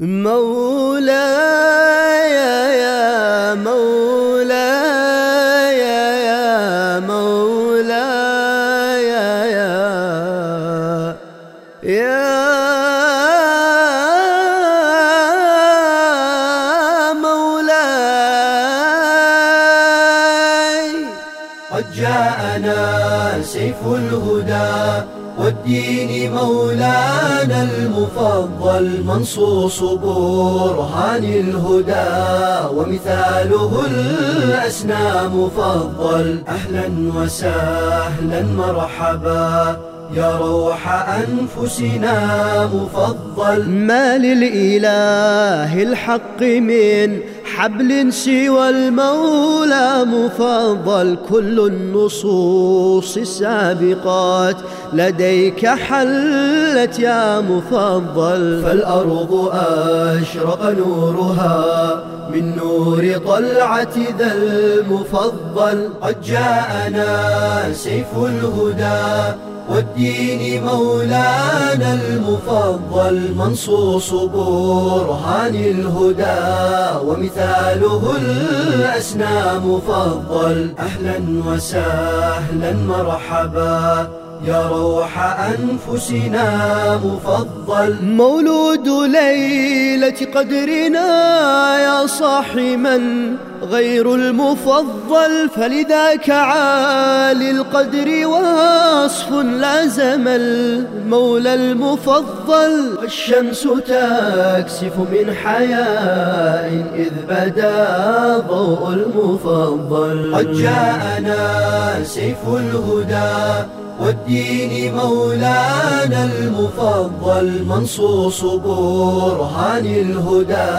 مولاي يا مولاي يا مولاي يا يا مولاي. قد جاءنا سيف الهدى. والدين مولانا المفضل منصوص برهان الهدى ومثاله الأسنى مفضل أهلا وسهلا مرحبا. يا روح أنفسنا مفضل. ما للإله الحق من حبل سوى المولى مفضل كل النصوص السابقات لديك حلت يا مفضل فالأرض أشرق نورها من نور طلعة ذا المفضل قد جاءنا سيف الهدى والدين مولانا المفضل منصوص برهان الهدى ومثاله الأسنى مفضل أهلا وسهلا مرحبا. يا روح أنفسنا مفضل. مولود ليلة قدرنا يا صاحي من غير المفضل فلذاك عالي القدر وصف لازم المولى المفضل. والشمس تكسف من حياء إذ بدا ضوء المفضل. قد جاءنا سيف الهدى والدين مولانا المفضل. منصوص برهان الهدى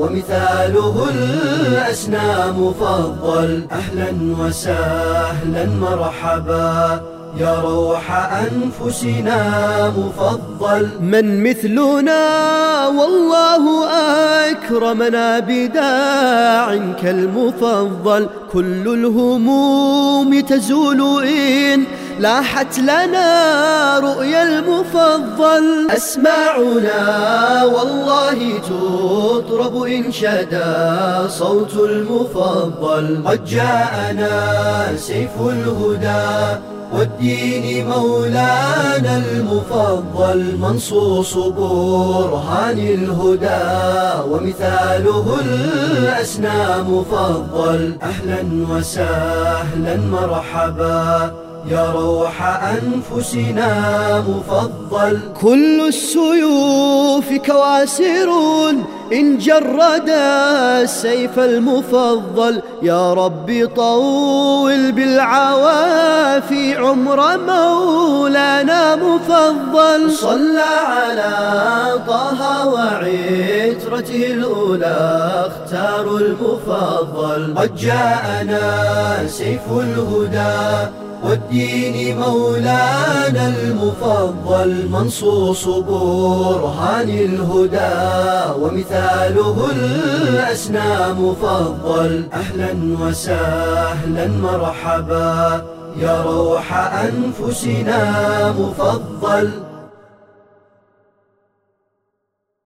ومثاله الأسنى مفضل. أهلا وسهلا مرحبا. يا روح أنفسنا مفضل. من مثلنا والله أكرمنا بداع كالمفضل. كل الهموم تزول إن لاحت لنا رؤيا المفضل. أسماعنا والله تطرب إن شدا صوت المفضل. قد جاءنا سيف الهدى. والدين مولانا المفضل منصوص برهان الهدى ومثاله الأسنى مفضل. أهلا وسهلا مرحبا. يا روح أنفسنا مفضل. كل السيوف كواسرون إن جرد السيف المفضل. يا رب طول بالعوافي عمر مولانا مفضل. صلى على طه وعترته الأولى اختار المفضل. قد جاءنا سيف الهدى والدين مولانا المفضل منصوص برهان الهدى ومثاله الأسنى مفضل. أهلا وسهلا مرحبا. يا روح أنفسنا مفضل.